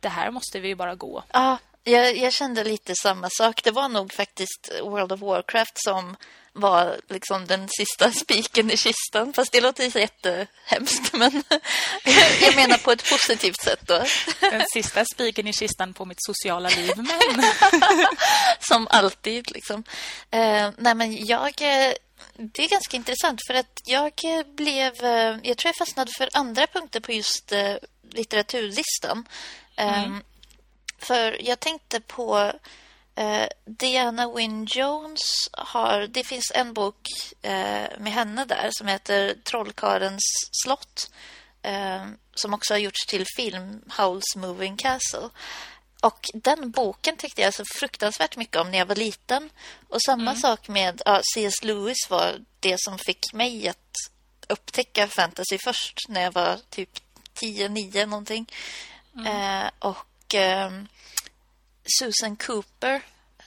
det här måste vi ju bara gå. Ja, jag, jag, kände lite samma sak. Det var nog faktiskt World of Warcraft som var liksom den sista spiken i kistan. Fast det låter jättehemskt. Men jag menar på ett positivt sätt då. Den sista spiken i kistan på mitt sociala liv. Men... som alltid liksom. Eh, nej men jag... Eh, det är ganska intressant för att jag blev... Eh, jag tror jag fastnade för andra punkter på just litteraturlistan. Mm. Um, för jag tänkte på eh, Diana Wynne Jones har det finns en bok eh, med henne där som heter Trollkarens slott eh, som också har gjorts till film Howl's Moving Castle. Och den boken tyckte jag så fruktansvärt mycket om när jag var liten. Och samma mm. sak med ja, C.S. Lewis var det som fick mig att upptäcka fantasy först när jag var typ 10-9 någonting. Mm. Eh, och eh, Susan Cooper,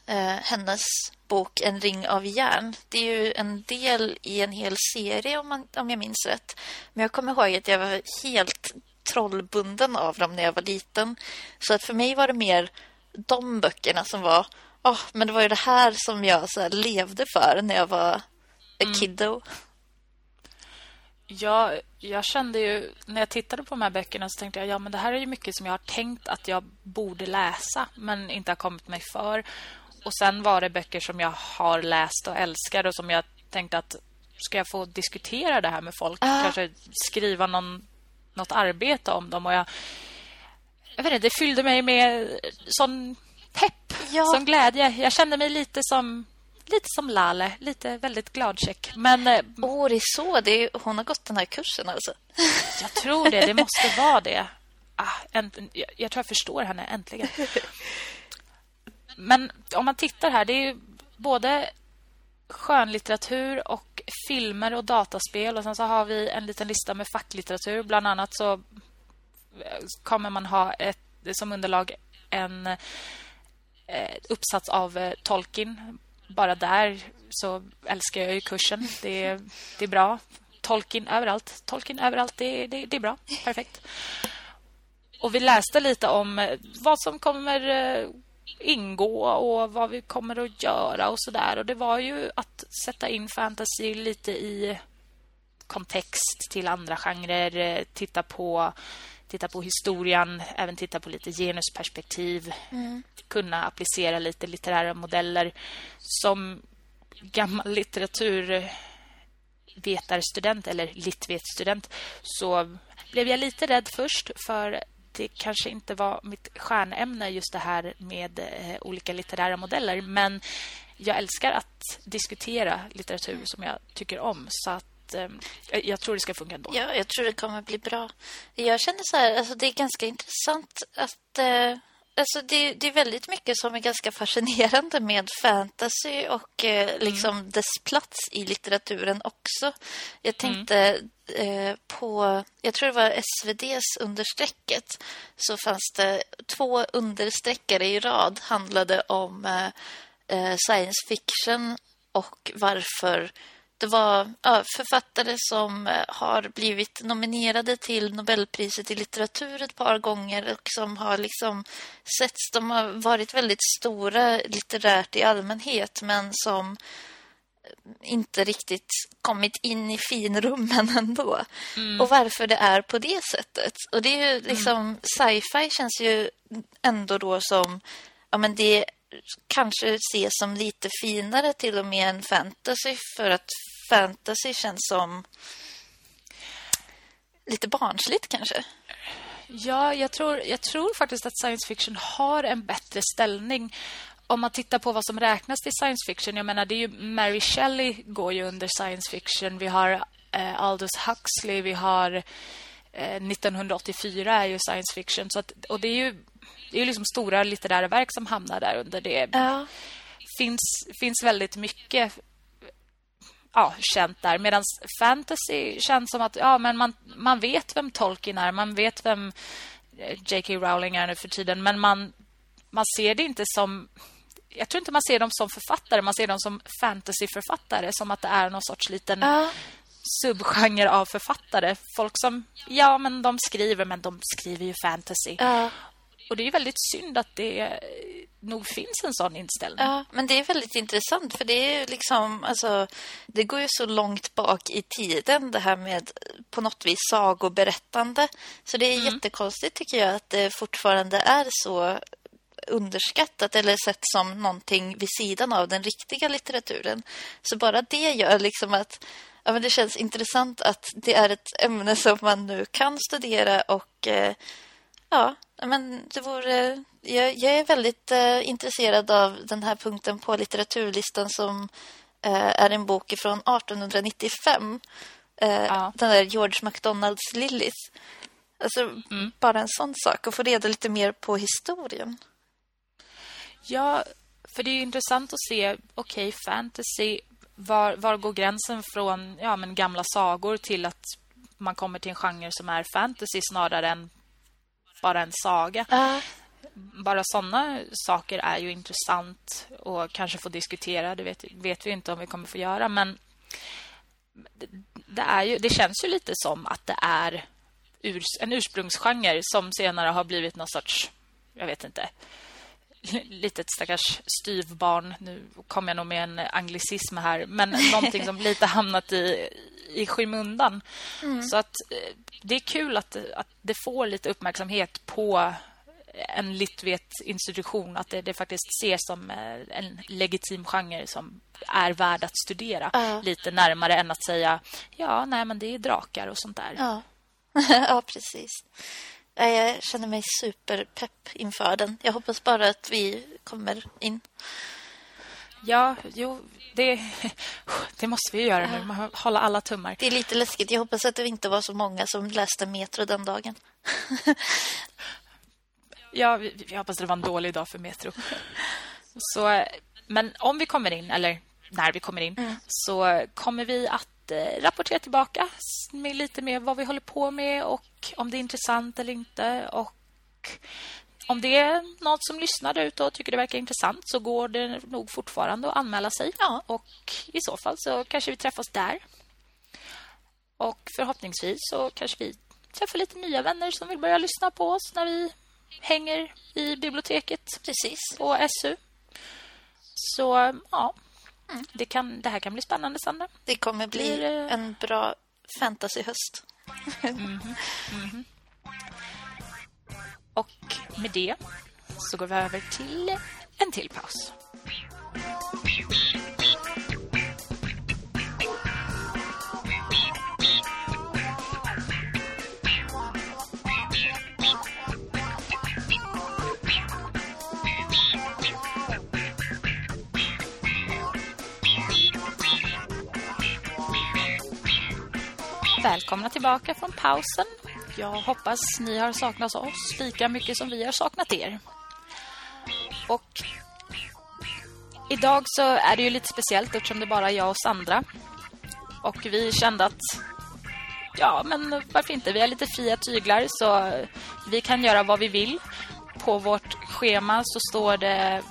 eh, hennes bok En ring av järn. Det är ju en del i en hel serie om, man, om jag minns rätt. Men jag kommer ihåg att jag var helt trollbunden av dem när jag var liten. Så att för mig var det mer de böckerna som var... Oh, men det var ju det här som jag så levde för när jag var mm. kiddo. Jag kände ju när jag tittade på de här böckerna så tänkte jag ja men det här är ju mycket som jag har tänkt att jag borde läsa men inte har kommit mig för. Och sen var det böcker som jag har läst och älskar och som jag tänkte att ska jag få diskutera det här med folk, uh. kanske skriva någon något arbete om dem och jag jag vet inte, det fyllde mig med sån pepp, ja. sån glädje. Jag kände mig lite som lite som Lale, lite väldigt gladcheck. Men eh, Åh, oh, det är så det är, hon har gått den här kursen alltså. Jag tror det, det måste vara det. Ah, änt, jag, jag tror jag förstår henne äntligen. Men om man tittar här, det är ju både skönlitteratur och filmer och dataspel och sen så har vi en liten lista med facklitteratur. Bland annat så eh, kommer man ha ett, som underlag en eh, uppsats av Tolkien bara där så älskar jag ju kursen. Det, det är bra. Tolkien överallt. Tolkien överallt. Det, det, det är bra. Perfekt. Och vi läste lite om eh, vad som kommer eh, ingå och vad vi kommer att göra och sådär. Och det var ju att sätta in fantasy lite i kontext till andra genrer. Eh, titta på titta på historien, även titta på lite genusperspektiv. Mm. Kunna applicera lite litterära modeller. Som gammal litteraturvetarstudent eller litvetstudent så blev jag lite rädd först för det kanske inte var mitt stjärnämne just det här med eh, olika litterära modeller men jag älskar att diskutera litteratur som jag tycker om så att eh, jag tror det ska funka ändå. Ja, jag tror det kommer bli bra. Jag känner så här, alltså det är ganska intressant att eh, Alltså det, det, är väldigt mycket som är ganska fascinerande med fantasy och eh, mm. liksom mm. dess plats i litteraturen också. Jag mm. tänkte mm. eh, på, jag tror det var SVDs understrecket så fanns det två understreckare i rad handlade om eh, eh science fiction och varför det var ja, författare som eh, har blivit nominerade till Nobelpriset i litteratur ett par gånger och som har liksom setts, de har varit väldigt stora litterärt i allmänhet men som inte riktigt kommit in i finrummen ändå. Mm. Och varför det är på det sättet. Och det är ju liksom, mm. sci-fi känns ju ändå då som, ja men det kanske ses som lite finare till och med än fantasy för att fantasy känns som lite barnsligt kanske. Ja, jag tror, jag tror faktiskt att science fiction har en bättre ställning om man tittar på vad som räknas till science fiction. Jag menar, det är ju Mary Shelley går ju under science fiction. Vi har eh, Aldous Huxley, vi har eh, 1984 är ju science fiction. Så att, och det är ju det är liksom stora litterära verk som hamnar där under det. Ja. Finns, finns väldigt mycket ja, känt där. Medan fantasy känns som att ja, men man, man vet vem Tolkien är. Man vet vem eh, J.K. Rowling är nu för tiden. Men man, man ser det inte som... Jag tror inte man ser dem som författare. Man ser dem som fantasyförfattare. Som att det är någon sorts liten... Uh subgenre av författare. Folk som, ja men de skriver men de skriver ju fantasy. Uh. Och det är väldigt synd att det nog finns en sån inställning. Ja, men det är väldigt intressant för det är liksom alltså det går ju så långt bak i tiden det här med på något vis sagoberättande. Så det är mm. jättekonstigt tycker jag att det fortfarande är så underskattat eller sett som någonting vid sidan av den riktiga litteraturen. Så bara det gör liksom att ja, men det känns intressant att det är ett ämne som man nu kan studera och eh, ja, men det vore... Jag, jag är väldigt eh, intresserad av den här punkten på litteraturlistan som eh, är en bok från 1895. Eh, ja. Den där George MacDonalds Lilith. Alltså, mm. bara en sån sak. Och få reda lite mer på historien. Ja, för det är intressant att se, okej, okay, fantasy, var, var går gränsen från ja, men gamla sagor till att man kommer till en genre som är fantasy snarare än bara en saga. Uh. Bara sådana saker är ju intressant och kanske få diskutera. Det vet, vet vi inte om vi kommer få göra. Men det, är ju, det känns ju lite som att det är ur, en ursprungsgenre som senare har blivit någon sorts, jag vet inte, litet stackars styvbarn. Nu kommer jag nog med en anglicism här. Men någonting som lite hamnat i, i skymundan. Mm. Så att eh, det är kul att, att det får lite uppmärksamhet på en litvet institution att det, det, faktiskt ses som eh, en legitim genre som är värd att studera uh. lite närmare än att säga ja, nej men det är drakar och sånt där. Ja, ja precis. Jag känner mig superpepp inför den. Jag hoppas bara att vi kommer in. Ja, jo, det, det måste vi göra nu. Man hålla alla tummar. Det är lite läskigt. Jag hoppas att det inte var så många som läste Metro den dagen. ja, jag hoppas det var en dålig dag för Metro. Så, men om vi kommer in, eller när vi kommer in, mm. så kommer vi att eh, rapportera tillbaka med lite mer vad vi håller på med och om det är intressant eller inte. Och om det är något som lyssnar där ute och tycker det verkar intressant så går det nog fortfarande att anmäla sig. Ja. Och i så fall så kanske vi träffas där. Och förhoppningsvis så kanske vi träffar lite nya vänner som vill börja lyssna på oss när vi hänger i biblioteket. Precis. På SU. Så ja, mm. det, kan, det här kan bli spännande, Sandra. Det kommer bli Blir, en bra fantasyhöst. mm -hmm. Mm -hmm. Och med det så går vi över till en till paus. Välkomna tillbaka från pausen. Jag hoppas ni har saknat oss lika mycket som vi har saknat er. Och idag så är det ju lite speciellt eftersom det bara är jag och Sandra. Och vi kände att ja, men varför inte? Vi har lite fria tyglar så vi kan göra vad vi vill. På vårt schema så står det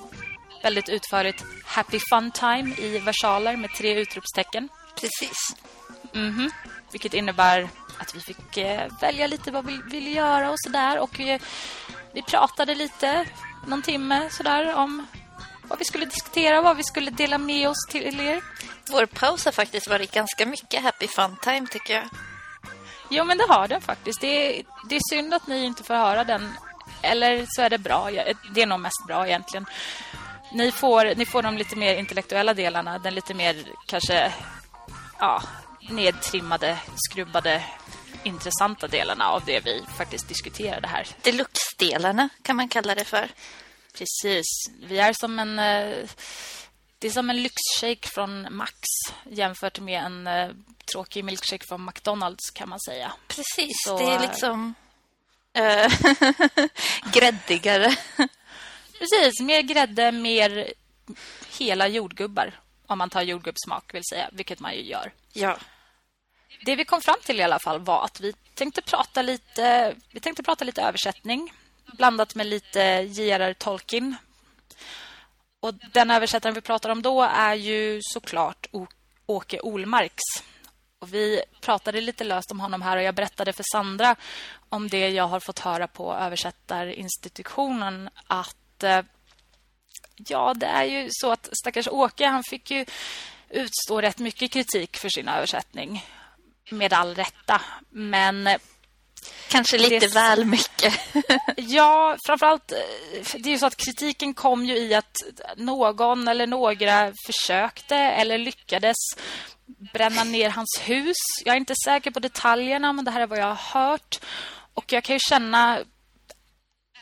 väldigt utförligt Happy Fun Time i versaler med tre utropstecken. Precis. Mhm. Vilket innebär att vi fick eh, välja lite vad vi ville göra och sådär. Och vi, vi pratade lite, någon timme sådär, om vad vi skulle diskutera, vad vi skulle dela med oss till er. Vår paus har faktiskt varit ganska mycket happy fun time tycker jag. Jo, men det har den faktiskt. Det är, det är synd att ni inte får höra den. Eller så är det bra. Det är nog mest bra egentligen. Ni får, ni får de lite mer intellektuella delarna. Den lite mer kanske ja, nedtrimmade, skrubbade, intressanta delarna av det vi faktiskt diskuterade här. Deluxe-delarna kan man kalla det för. Precis. Vi är som en... Eh, det är som en lyxshake från Max jämfört med en eh, tråkig milkshake från McDonalds kan man säga. Precis, Så, det är eh, liksom äh, gräddigare. Precis, mer grädde, mer hela jordgubbar. Om man tar jordgubbssmak vill säga, vilket man ju gör. Ja. Det vi kom fram till i alla fall var att vi tänkte prata lite, vi tänkte prata lite översättning blandat med lite J.R.R. Tolkien. Och den översättaren vi pratar om då är ju såklart o Åke Olmarks. Och vi pratade lite löst om honom här och jag berättade för Sandra om det jag har fått höra på översättarinstitutionen att eh, ja, det är ju så att stackars Åke, han fick ju utstå rätt mycket kritik för sin översättning med all rätta. Men Kanske lite Det- väl mycket. Ja, framförallt eh, det är ju så att kritiken kom ju i att någon eller några försökte eller lyckades bränna ner hans hus. Jag är inte säker på detaljerna, men det här är vad jag har hört. Och jag kan ju känna,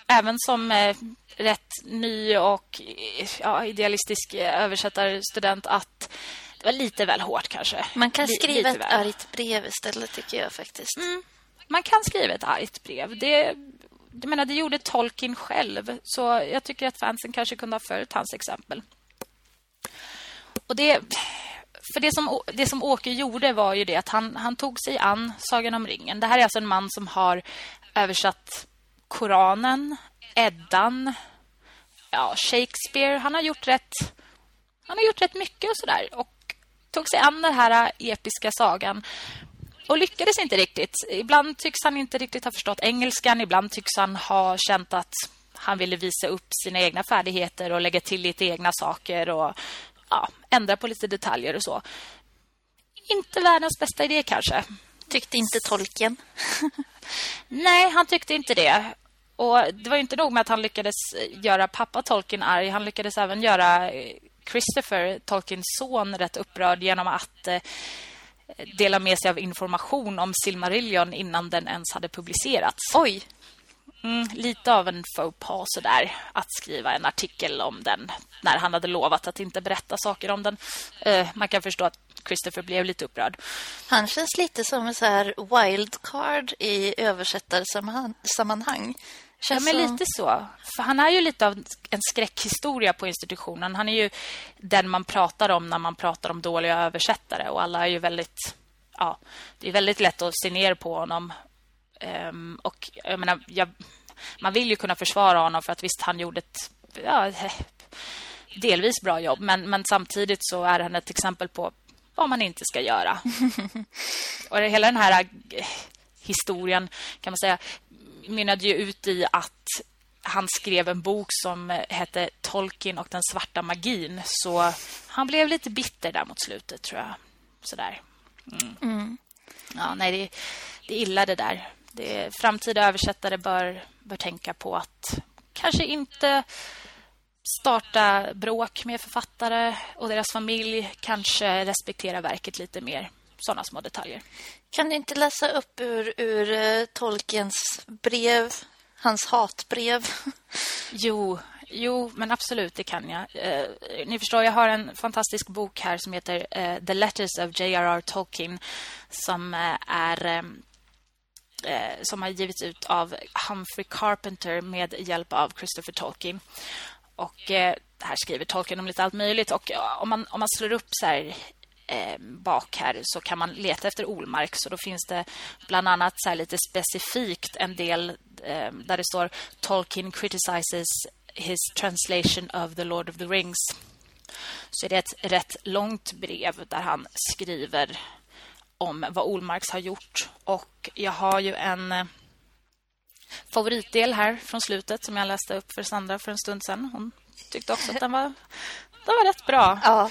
även som eh, rätt ny och eh, ja, idealistisk översättarstudent, att var lite väl hårt kanske. Man kan skriva lite ett väl. argt brev istället tycker jag faktiskt. Man kan skriva ett argt brev. Det, jag menar, det gjorde Tolkien själv. Så jag tycker att fansen kanske kunde ha följt hans exempel. Och det... För det som, det som Åke gjorde var ju det att han, han tog sig an Sagan om ringen. Det här är alltså en man som har översatt Koranen, Eddan, ja, Shakespeare. Han har gjort rätt, han har gjort rätt mycket och sådär. Och tog sig an den här episka sagan och lyckades inte riktigt. Ibland tycks han inte riktigt ha förstått engelskan. Ibland tycks han ha känt att han ville visa upp sina egna färdigheter och lägga till lite egna saker och ja, ändra på lite detaljer och så. Inte världens bästa idé kanske. Tyckte inte tolken. Nej, han tyckte inte det. Och det var inte nog med att han lyckades göra pappa Tolkien arg. Han lyckades även göra eh, Christopher, Tolkiens son, rätt upprörd genom att eh, dela med sig av information om Silmarillion innan den ens hade publicerats. Oj, Mm, lite av en faux pas sådär, att skriva en artikel om den när han hade lovat att inte berätta saker om den. Eh, man kan förstå att Christopher blev lite upprörd. han känns lite som en så här wildcard i översättarsammanhang. Ja, Känns men som... lite så. För han är ju lite av en skräckhistoria på institutionen. Han är ju den man pratar om när man pratar om dåliga översättare. Och alla är ju väldigt... Ja, det är väldigt lätt att se ner på honom. Ehm, och jag menar, jag, man vill ju kunna försvara honom för att visst, han gjorde ett ja, delvis bra jobb. Men, men samtidigt så är han ett exempel på vad man inte ska göra. och det, hela den här historien kan man säga mynnade ju ut i att han skrev en bok som hette Tolkien och den svarta magin. Så han blev lite bitter där mot slutet, tror jag. Sådär. Mm. Ja, nej, det, det är illa det där. Det, framtida översättare bör, bör tänka på att kanske inte starta bråk med författare och deras familj. Kanske respektera verket lite mer. Sådana små detaljer. Kan du inte läsa upp ur, ur uh, Tolkiens brev, hans hatbrev? Jo, jo, men absolut, det kan jag. Uh, ni förstår, jag har en fantastisk bok här som heter uh, The Letters of J.R.R. Tolkien som är som har givits ut av Humphrey Carpenter med hjälp av Christopher Tolkien. Och eh, här skriver Tolkien om lite allt möjligt. Och om man, om man slår upp så här eh, bak här så kan man leta efter Olmark. Så då finns det bland annat så lite specifikt en del eh, där det står Tolkien criticizes his translation of the Lord of the Rings. Så är det ett rätt långt brev där han skriver om vad Olmarks har gjort. Och jag har ju en eh, favoritdel här från slutet som jag läste upp för Sandra för en stund sedan. Hon tyckte också att den var, den var rätt bra. Ja.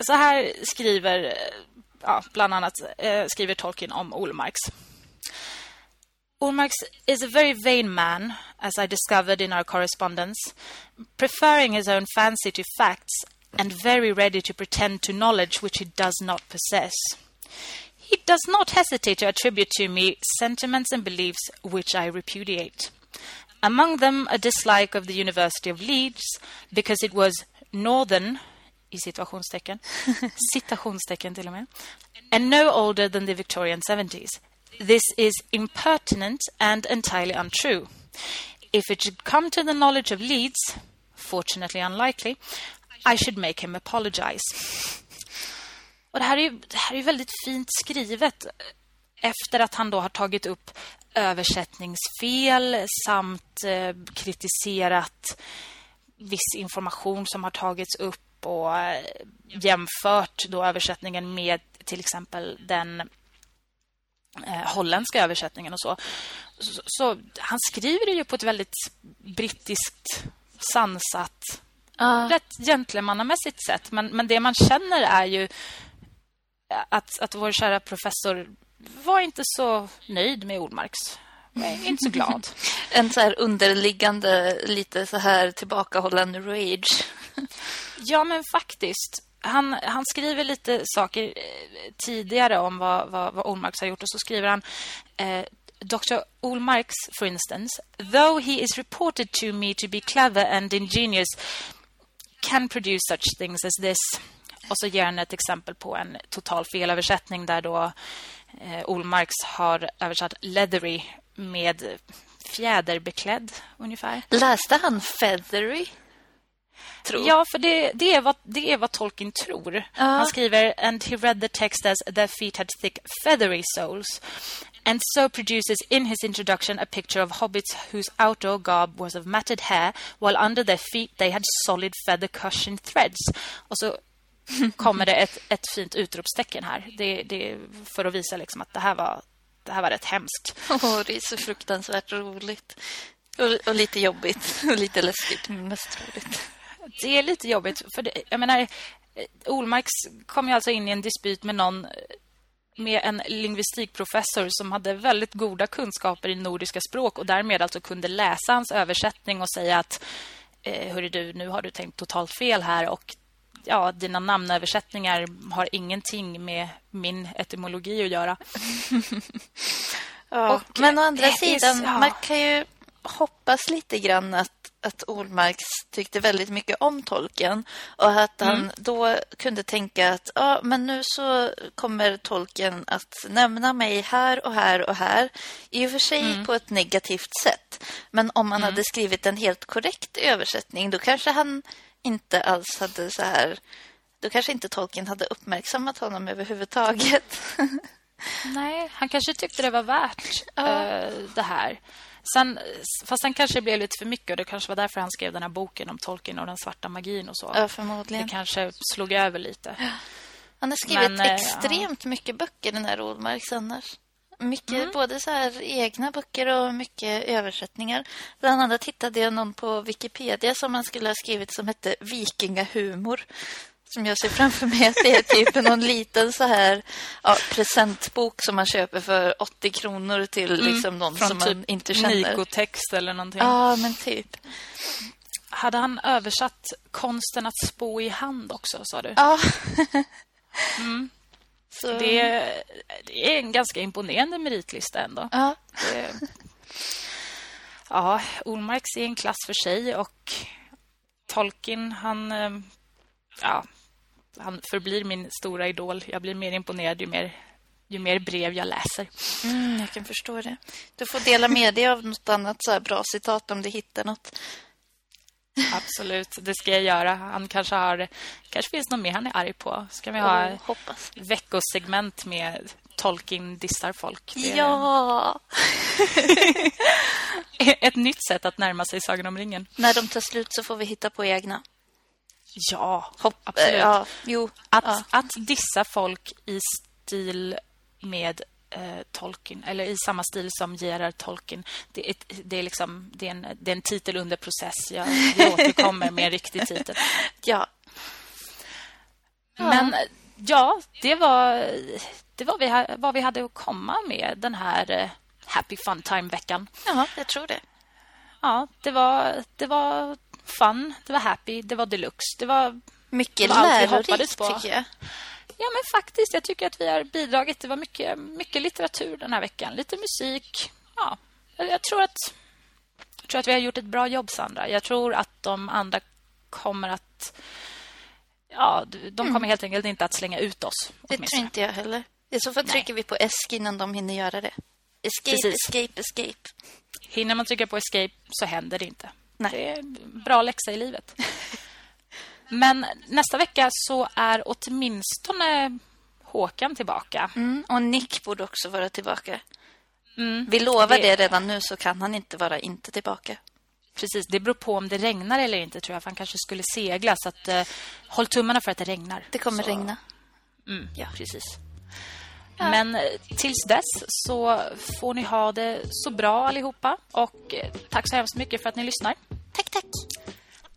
Så här skriver ja, bland annat eh, skriver Tolkien om Olmarks. Olmarks is a very vain man, as I discovered in our correspondence, preferring his own fancy to facts and very ready to pretend to knowledge which he does not possess. He does not hesitate to attribute to me sentiments and beliefs which I repudiate. Among them, a dislike of the University of Leeds because it was northern, i situationstecken, citationstecken till och med, and no older than the Victorian 70s. This is impertinent and entirely untrue. If it should come to the knowledge of Leeds, fortunately unlikely, I should make him apologize. Och det här är ju, det här är väldigt fint skrivet eh, efter att han då har tagit upp översättningsfel samt eh, kritiserat viss information som har tagits upp och eh, jämfört då översättningen med till exempel den eh, holländska översättningen och så. så. Så, han skriver det ju på ett väldigt brittiskt sansat uh. rätt gentlemannamässigt sätt men, men det man känner är ju att, att vår kära professor var inte så nöjd med Olmarks. inte så glad. en så här underliggande, lite så här tillbakahållande rage. ja, men faktiskt. Han, han skriver lite saker eh, tidigare om vad, vad, vad Olmarks har gjort. Och så skriver han... Eh, Dr. Olmarks, for instance, though he is reported to me to be clever and ingenious, can produce such things as this. Och så ger han ett exempel på en total felöversättning där då eh, Olmarks har översatt leathery med fjäderbeklädd ungefär. Läste han feathery? Tror. Ja, för det, det, är vad, det är vad Tolkien tror. Uh. Han skriver And he read the text as their feet had thick feathery soles and so produces in his introduction a picture of hobbits whose outdoor garb was of matted hair while under their feet they had solid feather cushion threads. Och så kommer det ett, ett fint utropstecken här. Det, det för att visa liksom att det här var, det här var rätt hemskt. Oh, det är så fruktansvärt roligt. Och, och lite jobbigt och lite läskigt, men mest roligt. Det är lite jobbigt. För det, jag menar, Olmarks kom ju alltså in i en dispyt med någon med en lingvistikprofessor som hade väldigt goda kunskaper i nordiska språk och därmed alltså kunde läsa hans översättning och säga att eh, hörru du, nu har du tänkt totalt fel här och ja, dina namnöversättningar har ingenting med min etymologi att göra. ja, och, men å andra sidan, ja. man kan ju hoppas lite grann att, att Olmarks tyckte väldigt mycket om tolken och att han mm. då kunde tänka att ja, men nu så kommer tolken att nämna mig här och här och här. I och för sig mm. på ett negativt sätt. Men om man mm. hade skrivit en helt korrekt översättning då kanske han inte alls hade så här... Då kanske inte Tolkien hade uppmärksammat honom överhuvudtaget. Nej, han kanske tyckte det var värt ja. uh, det här. Sen, fast sen kanske det blev lite för mycket och det kanske var därför han skrev den här boken om Tolkien och den svarta magin och så. Ja, förmodligen. Det kanske slog över lite. Ja. Han har skrivit Men, eh, extremt ja. mycket böcker den här Oldmarks annars. Mycket, mm. både så här egna böcker och mycket översättningar. Bland annat hittade jag någon på Wikipedia som han skulle ha skrivit som hette Vikingahumor. som jag ser framför mig att det är typ någon liten så här ja, presentbok som man köper för 80 kronor till Mm, liksom någon Från som typ man inte känner. Nikotext eller någonting. Ja, men typ. Hade han översatt konsten att spå i hand också, sa du? Ja. Så, Det, är, det är en ganska imponerande meritlista ändå. ja. Det, ja, Olmarks är en klass för sig och Tolkien, han, eh, ja, han förblir min stora idol. Jag blir mer imponerad ju mer, ju mer brev jag läser. Mm, jag kan förstå det. Du får dela med dig av något annat så bra citat om du hittar något. Absolut, det ska jag göra. Han kanske har... kanske finns något mer han är arg på. Ska vi ha Oh, hoppas. veckosegment med Tolkien dissar folk. Det Ja! Ett nytt sätt att närma sig Sagan om ringen. När de tar slut så får vi hitta på egna. Ja, Hopp, absolut. ja, jo. Att, ja. att dissa folk i stil med eh, Tolkien, eller i samma stil som J.R.R. Tolkien, det är, det är, liksom, det är, en, det är en titel under process. Jag, återkommer med en riktig titel. ja. Men ja, det var, det var vi, vad vi hade att komma med den här eh, Happy Fun Time-veckan. Ja, jag tror det. Ja, det var, det var fun, det var happy, det var deluxe. Det var Mycket Det var lärorikt, tycker jag. Ja, men faktiskt. Jag tycker att vi har bidragit. Det var mycket, mycket litteratur den här veckan. Lite musik. Ja, jag, tror att, jag tror att vi har gjort ett bra jobb, Sandra. Jag tror att de andra kommer att... Ja, de kommer helt enkelt inte att slänga ut oss. Mm. Det tror inte jag heller. I så fall Nej. trycker vi på esk innan de hinner göra det. Escape, Precis. escape, escape. Hinner man trycka på escape så händer det inte. Nej. Det är en bra läxa i livet. Men nästa vecka så är åtminstone Håkan tillbaka. Mm, och Nick borde också vara tillbaka. Mm. Vi lovar Det- det redan nu så kan han inte vara inte tillbaka. Precis, det beror på om det regnar eller inte tror jag. För han kanske skulle segla. Så att, eh, håll tummarna för att det regnar. Det kommer så, regna. Mm, Ja. precis. Men eh, tills dess så får ni ha det så bra allihopa. Och eh, tack så hemskt mycket för att ni lyssnar. Tack, tack.